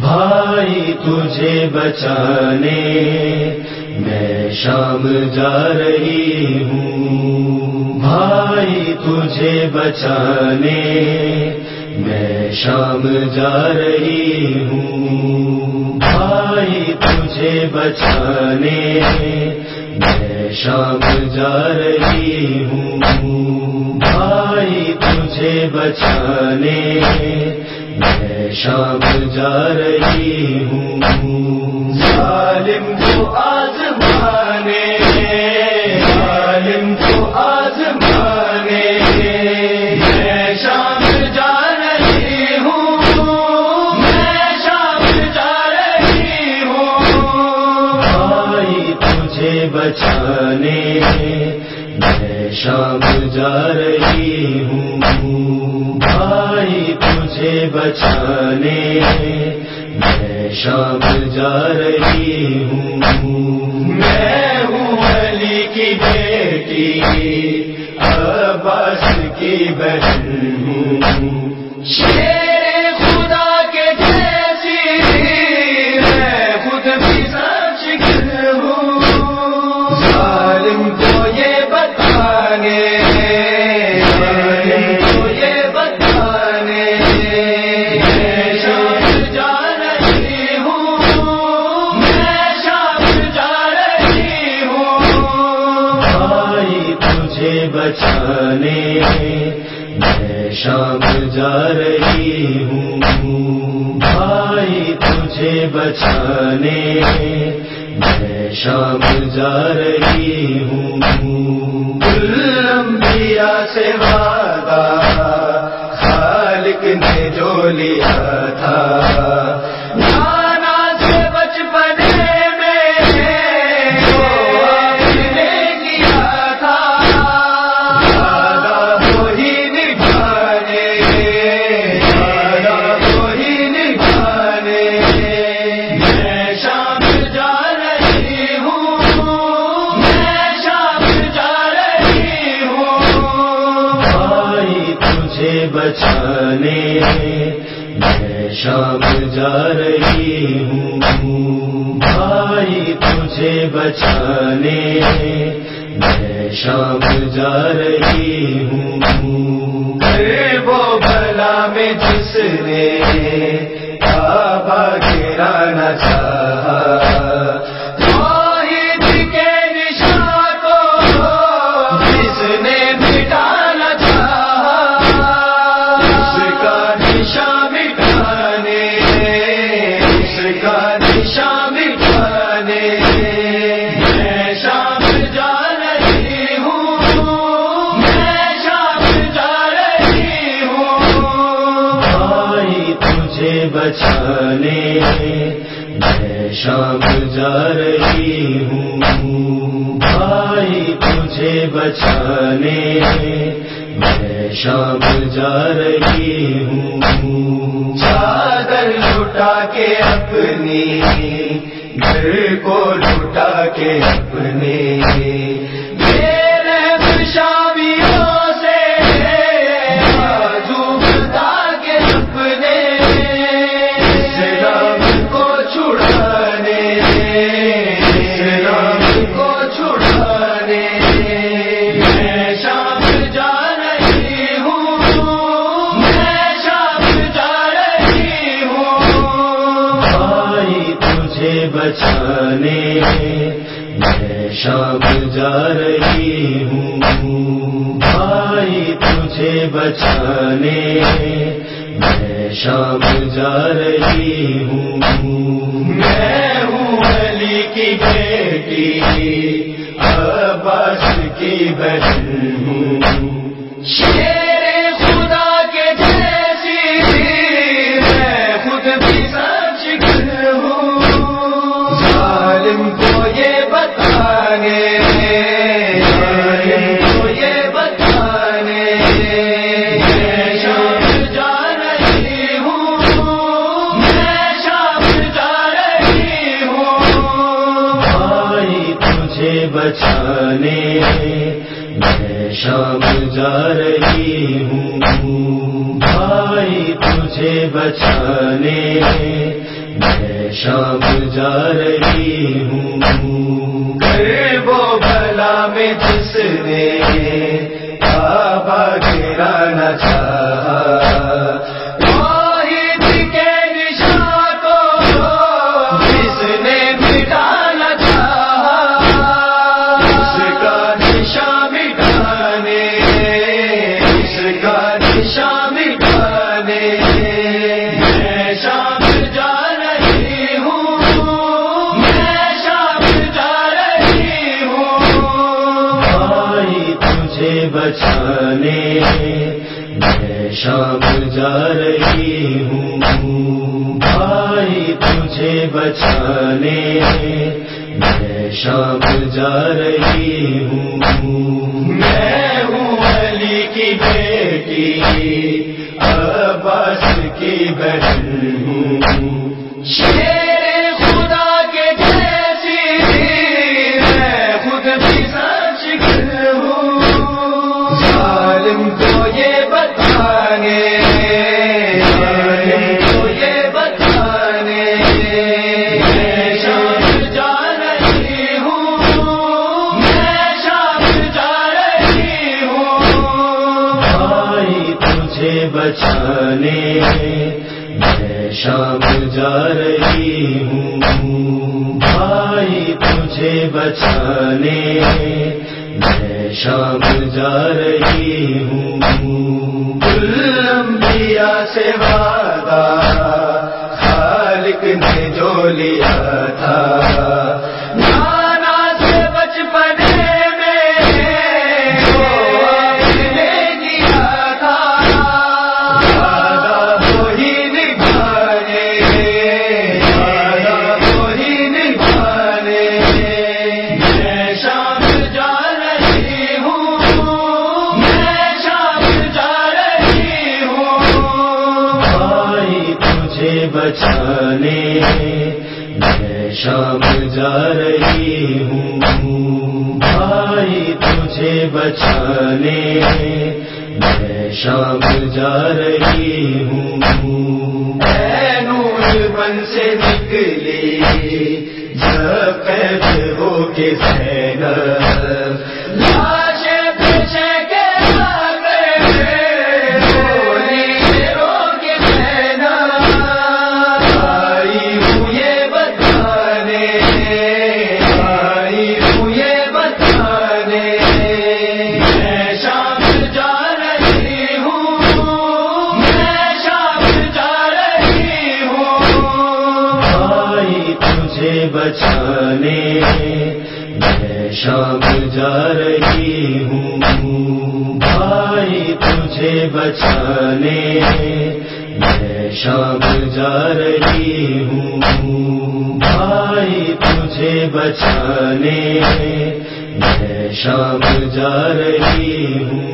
بھائی تجھے بچانے، میں شام جا رہی ہوں۔ بھائی تجھے بچانے، میں شام جا رہی ہوں۔ بھائی تجھے بچانے، میں شام جا رہی ہوں۔ بھائی تجھے بچانے میں شام جا رہی ہوں۔ ظالم کو آزمانے ظالم کو آزمانے میں شام جا رہی ہوں، میں شام جا رہی ہوں۔ بھائی تجھے بچانے، میں شام جا رہی ہوں۔ مجھے بچانے۔ میں شام جا رہی ہوں۔ میں ہوں علی کی بیٹی، عباس کی بہن ہوں۔ بچانے۔ میں شام جا رہی ہوں۔ بھائی تجھے بچانے۔ میں شام جا رہی ہوں۔ لمبیا سے وعدہ، خالق نے جو لیا تھا۔ بچانے میں شام جا رہی ہوں۔ بھائی تجھے بچانے میں شام جا رہی ہوں۔ بچانے، میں شام جا رہی ہوں۔ بھائی تجھے بچانے، میں شام جا رہی ہوں۔ چادر لٹا کے اپنی، گھر کو لٹا کے اپنے۔ بچانے۔ میں شام جا رہی ہوں، بھائی تجھے بچانے۔ میں شام جا رہی ہوں۔ میں ہوں علی کی بیٹی عباس کی بہن ہوں۔ شیر خدا کے جیسی، میں خود بھی بچانے میں شام جا رہی ہوں۔ بھائی تجھے بچانے میں شام جا رہی ہوں۔ بچانے، میں شام جا رہی ہوں۔ بھائی تجھے بچانے، میں شام جا رہی ہوں۔ میں ہوں علی کی بیٹی، عباس کی بہن ہوں۔ بچانے۔ میں شام جا رہی ہوں۔ بھائی تجھے بچانے۔ میں شام جا رہی ہوں۔ لمبیا سے وعدہ خالق نے جو لیا تھا۔ بچانے، میں شام جا رہی ہوں۔ بھائی تجھے بچانے، میں شام جا رہی ہوں۔ نور بن سے نکلی، جب قید ہو کے سینر شام جا رہی ہوں۔ بھائی تجھے بچانے، میں شام جا رہی ہوں۔ بھائی تجھے بچانے، میں شام جا رہی ہوں۔